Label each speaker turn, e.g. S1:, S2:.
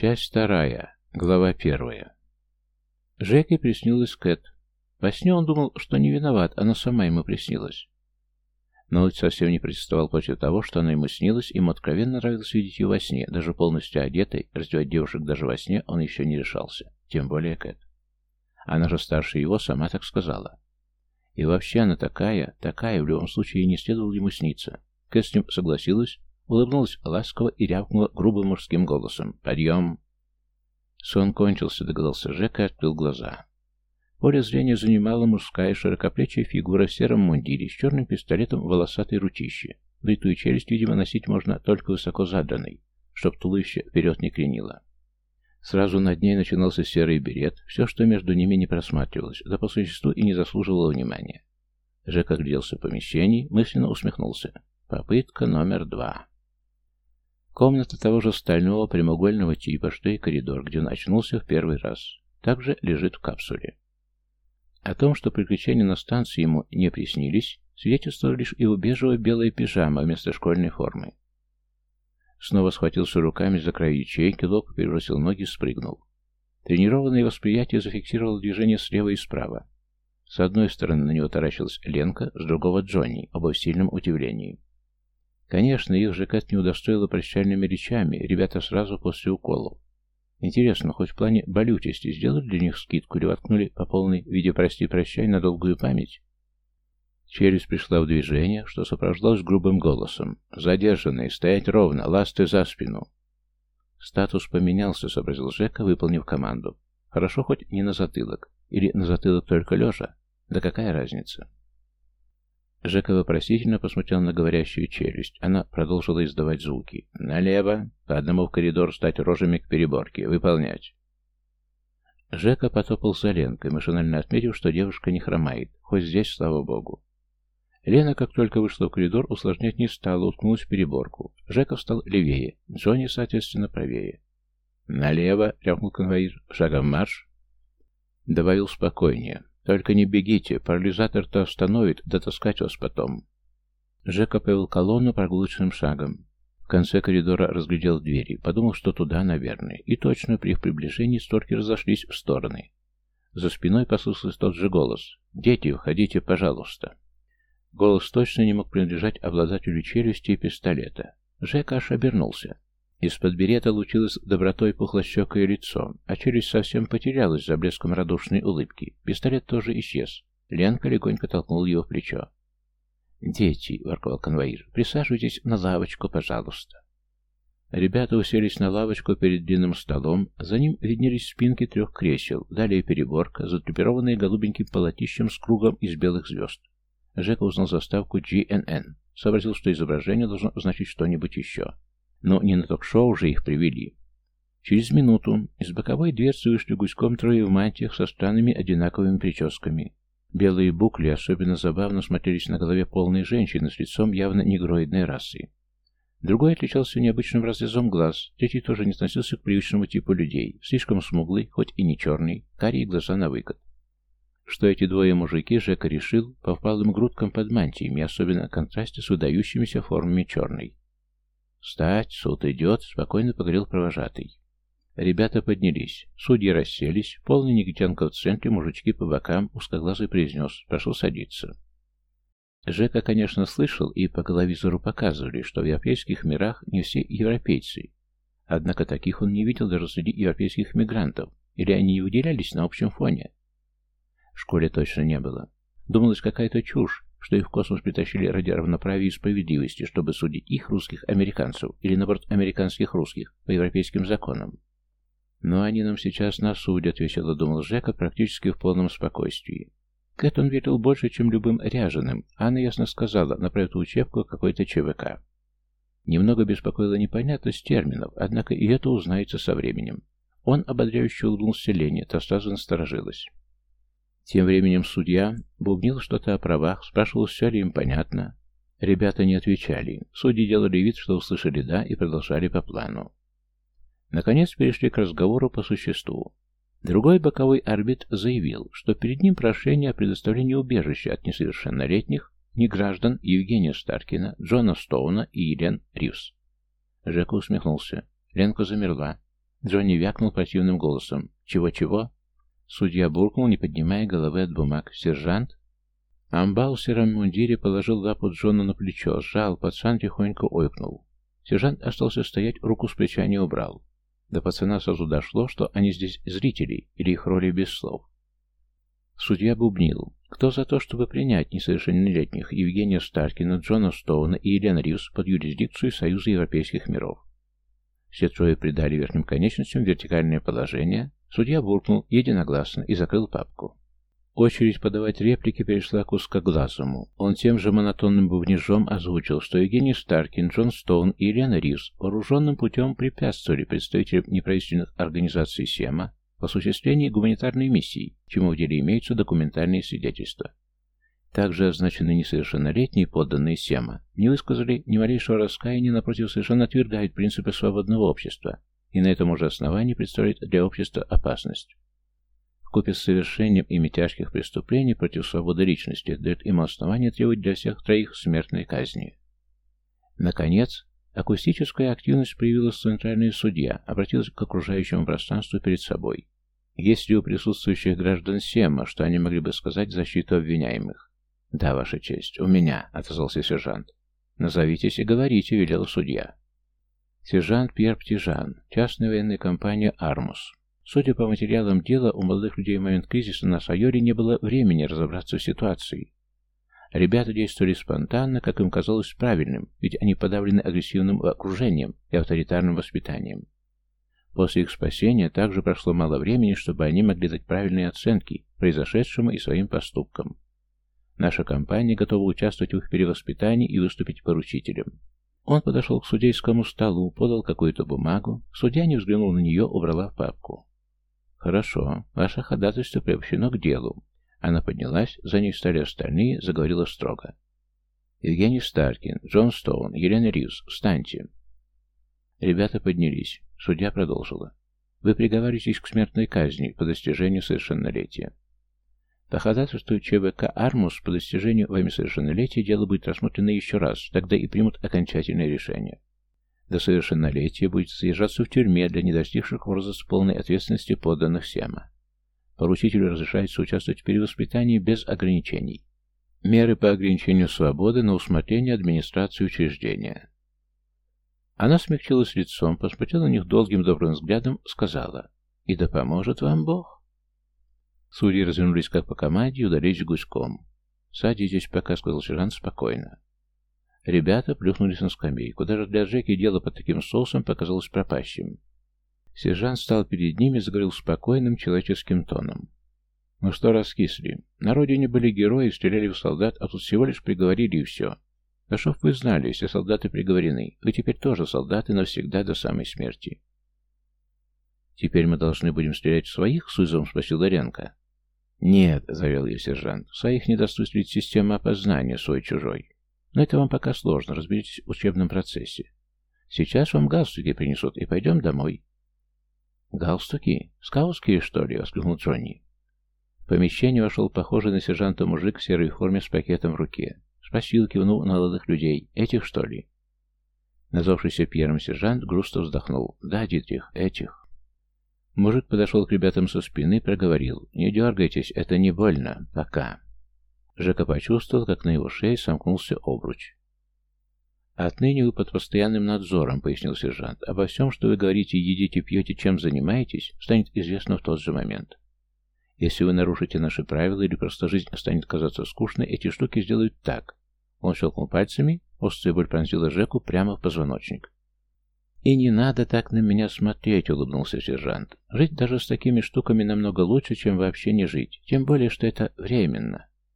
S1: Часть вторая. Глава первая. Жеке приснилась Кэт. Во сне он думал, что не виноват, она сама ему приснилась. Но он совсем не протестовал против того, что она ему снилась, ему откровенно нравилось видеть ее во сне, даже полностью одетой, раздевать девушек даже во сне он еще не решался, тем более Кэт. Она же старше его, сама так сказала. И вообще она такая, такая, в любом случае не следовало ему сниться. Кэт с ним согласилась, улыбнулась ласково и рявкнула грубым мужским голосом. «Подъем!» Сон кончился, догадался Жека и открыл глаза. Поле зрения занимала мужская широкоплечья фигура в сером мундире с черным пистолетом в волосатой ручище. Бритую челюсть, видимо, носить можно только высоко задранной, чтоб туловище вперед не кренило. Сразу над ней начинался серый берет, все, что между ними не просматривалось, да по существу и не заслуживало внимания. Жека огляделся в помещении, мысленно усмехнулся. Попытка номер два. Комната того же стального прямоугольного типа, что и коридор, где он очнулся в первый раз, также лежит в капсуле. О том, что приключения на станции ему не приснились, свидетельствовала лишь его бежевая белая пижама вместо школьной формы. Снова схватился руками за край ячейки, лоб перебросил ноги, спрыгнул. Тренированное восприятие зафиксировало движение слева и справа. С одной стороны на него таращилась Ленка, с другого Джонни, оба в сильном удивлении. Конечно, их же Кэт не удостоила прощальными речами, ребята сразу после уколов. Интересно, хоть в плане болючести сделали для них скидку или воткнули по полной виде «прости-прощай» на долгую память? Челюсть пришла в движение, что сопровождалось грубым голосом. «Задержанные, стоять ровно, ласты за спину!» Статус поменялся, сообразил Жека, выполнив команду. Хорошо хоть не на затылок. Или на затылок только лежа. Да какая разница? Жека вопросительно посмотрел на говорящую челюсть. Она продолжила издавать звуки. «Налево. По одному в коридор стать рожами к переборке. Выполнять». Жека потопал за Ленкой, машинально отметив, что девушка не хромает. Хоть здесь, слава богу. Лена, как только вышла в коридор, усложнять не стала, уткнулась в переборку. Жека встал левее, Джонни, соответственно, правее. «Налево!» — рявкнул конвоир. «Шагом марш!» Добавил спокойнее. Только не бегите, парализатор-то остановит, дотаскать вас потом. Жека повел колонну прогулочным шагом. В конце коридора разглядел двери, подумал, что туда, наверное. И точно, при их приближении створки разошлись в стороны. За спиной послышался тот же голос. «Дети, входите, пожалуйста». Голос точно не мог принадлежать обладателю челюсти и пистолета. Жека аж обернулся. Из-под берета лучилось добротой пухлощекое лицо, а челюсть совсем потерялась за блеском радушной улыбки. Пистолет тоже исчез. Ленка легонько толкнул его в плечо. «Дети», — ворковал конвоир, — «присаживайтесь на лавочку, пожалуйста». Ребята уселись на лавочку перед длинным столом, за ним виднелись спинки трех кресел, далее переборка, затрупированная голубеньким полотищем с кругом из белых звезд. Жека узнал заставку GNN, сообразил, что изображение должно значить что-нибудь еще. Но не на ток-шоу же их привели. Через минуту из боковой дверцы вышли гуськом трое в мантиях со странными одинаковыми прическами. Белые букли особенно забавно смотрелись на голове полной женщины с лицом явно негроидной расы. Другой отличался необычным разрезом глаз, третий тоже не относился к привычному типу людей, слишком смуглый, хоть и не черный, карие глаза на выкат. Что эти двое мужики, Жека решил, по впалым грудкам под мантиями, особенно в контрасте с выдающимися формами черной. «Встать, суд идет», — спокойно поговорил провожатый. Ребята поднялись. Судьи расселись. Полный негритянка в центре, мужички по бокам, узкоглазый произнес. Прошу садиться. Жека, конечно, слышал, и по головизору показывали, что в европейских мирах не все европейцы. Однако таких он не видел даже среди европейских мигрантов. Или они не выделялись на общем фоне? В школе точно не было. Думалось, какая-то чушь, что их в космос притащили ради равноправия и справедливости, чтобы судить их, русских американцев, или, наоборот, американских русских, по европейским законам. Но они нам сейчас нас судят, весело думал Жека, практически в полном спокойствии. Кэт он верил больше, чем любым ряженым. Анна ясно сказала, направит учебку какой-то ЧВК. Немного беспокоила непонятность терминов, однако и это узнается со временем. Он ободряюще улыбнулся Лене, та сразу насторожилась. Тем временем судья бубнил что-то о правах, спрашивал, все ли им понятно. Ребята не отвечали. Судьи делали вид, что услышали «да» и продолжали по плану. Наконец перешли к разговору по существу. Другой боковой арбит заявил, что перед ним прошение о предоставлении убежища от несовершеннолетних неграждан Евгения Старкина, Джона Стоуна и Елен Ривз. Жека усмехнулся. Ленка замерла. Джонни вякнул противным голосом. «Чего-чего?» Судья буркнул, не поднимая головы от бумаг. «Сержант?» Амбал в сером мундире положил лапу Джона на плечо, сжал, пацан тихонько ойкнул. Сержант остался стоять, руку с плеча не убрал. До пацана сразу дошло, что они здесь зрители, или их роли без слов. Судья бубнил. Кто за то, чтобы принять несовершеннолетних Евгения Старкина, Джона Стоуна и Елену Ривз под юрисдикцию Союза Европейских миров? Все трое придали верхним конечностям вертикальное положение. Судья буркнул единогласно и закрыл папку. Очередь подавать реплики перешла к узкоглазому. Он тем же монотонным бубнижом озвучил, что Евгений Старкин, Джон Стоун и Елена Ривз вооруженным путем препятствовали представителям неправительственных организаций СЕМА в осуществлении гуманитарной миссии, чему в деле имеются документальные свидетельства. Также означенные несовершеннолетние подданные Сема не высказали ни малейшего раскаяния, напротив, совершенно отвергают принципы свободного общества и на этом уже основании представляют для общества опасность. Вкупе с совершением ими тяжких преступлений против свободы личности дает им основание требовать для всех троих смертной казни. Наконец, акустическая активность проявила центральный судья, обратилась к окружающему пространству перед собой. Есть ли у присутствующих граждан Сема, что они могли бы сказать в защиту обвиняемых? «Да, Ваша честь, у меня», — отозвался сержант. «Назовитесь и говорите», — велел судья. Сержант Пьер Птижан, частная военная компания «Армус». Судя по материалам дела, у молодых людей в момент кризиса на Сайоре не было времени разобраться в ситуации. Ребята действовали спонтанно, как им казалось правильным, ведь они подавлены агрессивным окружением и авторитарным воспитанием. После их спасения также прошло мало времени, чтобы они могли дать правильные оценки произошедшему и своим поступкам. Наша компания готова участвовать в их перевоспитании и выступить поручителем. Он подошел к судейскому столу, подал какую-то бумагу. Судья не взглянул на нее, убрала в папку. «Хорошо, ваше ходатайство приобщено к делу». Она поднялась, за ней стали остальные, заговорила строго. «Евгений Старкин, Джон Стоун, Елена Ривз, встаньте». Ребята поднялись. Судья продолжила. «Вы приговариваетесь к смертной казни по достижению совершеннолетия. По ходатайству ЧВК «Армус» по достижению вами совершеннолетия дело будет рассмотрено еще раз, тогда и примут окончательное решение. До совершеннолетия будет содержаться в тюрьме для недостигших возраста полной ответственности подданных Сема. Поручителю разрешается участвовать в перевоспитании без ограничений. Меры по ограничению свободы на усмотрение администрации учреждения. Она смягчилась лицом, посмотрела на них долгим добрым взглядом, сказала «И да поможет вам Бог». Судьи развернулись как по команде и удались гуськом. «Садитесь пока», — сказал сержант спокойно. Ребята плюхнулись на скамейку. Даже для Джеки дело под таким соусом показалось пропащим. Сержант стал перед ними и заговорил спокойным человеческим тоном. «Ну что раскисли? На родине были герои, стреляли в солдат, а тут всего лишь приговорили и все. Да чтоб вы знали, если солдаты приговорены, вы теперь тоже солдаты навсегда до самой смерти». «Теперь мы должны будем стрелять в своих?» — с вызовом спросил Ларенко. «Нет», — завел ее сержант, — «своих не доступит система опознания свой-чужой. Но это вам пока сложно, разберитесь в учебном процессе. Сейчас вам галстуки принесут, и пойдем домой». «Галстуки? Скаутские, что ли?» — воскликнул Джонни. В помещение вошел похожий на сержанта мужик в серой форме с пакетом в руке. Спросил, кивнул на молодых людей. «Этих, что ли?» Назвавшийся первым сержант грустно вздохнул. «Да, Дитрих, этих». Мужик подошел к ребятам со спины и проговорил. «Не дергайтесь, это не больно. Пока». Жека почувствовал, как на его шее сомкнулся обруч. «Отныне вы под постоянным надзором», — пояснил сержант. «Обо всем, что вы говорите, едите, пьете, чем занимаетесь, станет известно в тот же момент. Если вы нарушите наши правила или просто жизнь станет казаться скучной, эти штуки сделают так». Он щелкнул пальцами, острая боль пронзила Жеку прямо в позвоночник. «И не надо так на меня смотреть», — улыбнулся сержант. «Жить даже с такими штуками намного лучше, чем вообще не жить, тем более, что это временно».